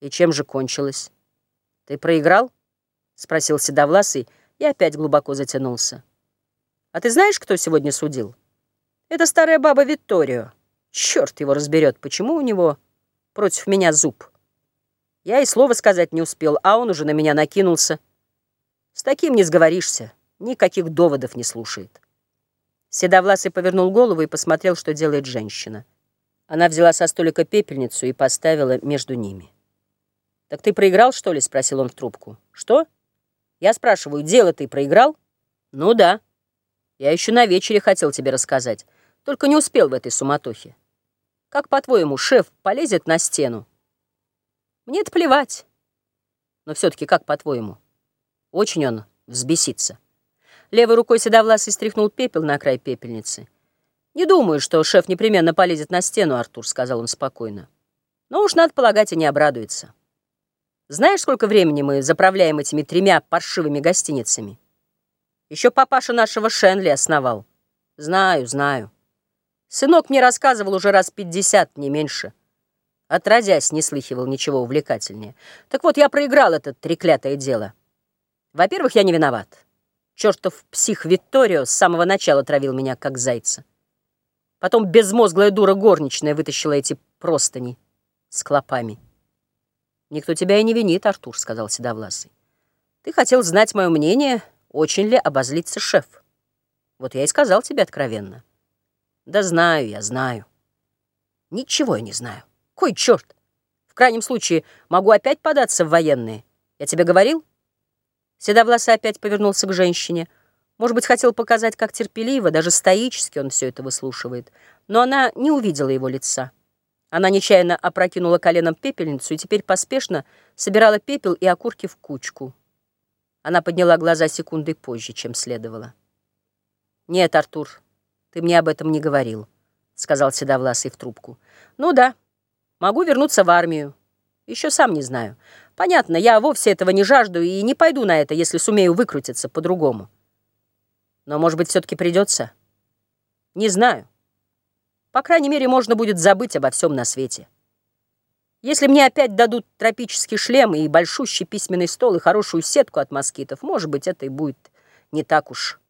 И чем же кончилось? Ты проиграл? Спросил Седовласый и опять глубоко затянулся. А ты знаешь, кто сегодня судил? Это старая баба Витторио. Черт его разберет, почему у него против меня зуб. Я и слова сказать не успел, а он уже на меня накинулся. С таким не сговоришься, никаких доводов не слушает. Седовласый повернул голову и посмотрел, что делает женщина. Она взяла со столика пепельницу и поставила между ними. «Так ты проиграл, что ли?» — спросил он в трубку. «Что?» «Я спрашиваю, дело ты проиграл?» «Ну да. Я еще на вечере хотел тебе рассказать, только не успел в этой суматохе. Как, по-твоему, шеф полезет на стену?» «Мне это плевать. Но все-таки как, по-твоему?» Очень он взбесится. Левой рукой седовласый стряхнул пепел на край пепельницы. «Не думаю, что шеф непременно полезет на стену, Артур», — сказал он спокойно. «Но уж надо полагать, и не обрадуется. Знаешь, сколько времени мы заправляем этими тремя паршивыми гостиницами? Еще папаша нашего Шенли основал. Знаю, знаю. Сынок мне рассказывал уже раз пятьдесят, не меньше. Отродясь, не слыхивал ничего увлекательнее. Так вот, я проиграл это треклятое дело. Во-первых, я не виноват. Чертов псих Витторио с самого начала травил меня, как зайца. Потом безмозглая дура горничная вытащила эти простыни с клопами. «Никто тебя и не винит, Артур», — сказал Седовласый. «Ты хотел знать мое мнение, очень ли обозлится шеф. Вот я и сказал тебе откровенно». «Да знаю я, знаю». «Ничего я не знаю. Кой черт! В крайнем случае могу опять податься в военные. Я тебе говорил?» Седовласый опять повернулся к женщине. Может быть, хотел показать, как терпеливо, даже стоически он все это выслушивает. Но она не увидела его лица. Она нечаянно опрокинула коленом пепельницу и теперь поспешно собирала пепел и окурки в кучку. Она подняла глаза секундой позже, чем следовало. «Нет, Артур, ты мне об этом не говорил», — сказал Седовласый в трубку. «Ну да, могу вернуться в армию. Еще сам не знаю. Понятно, я вовсе этого не жажду и не пойду на это, если сумею выкрутиться по-другому. Но, может быть, все-таки придется? Не знаю. По крайней мере, можно будет забыть обо всем на свете. Если мне опять дадут тропический шлем и большущий письменный стол и хорошую сетку от москитов, может быть, это и будет не так уж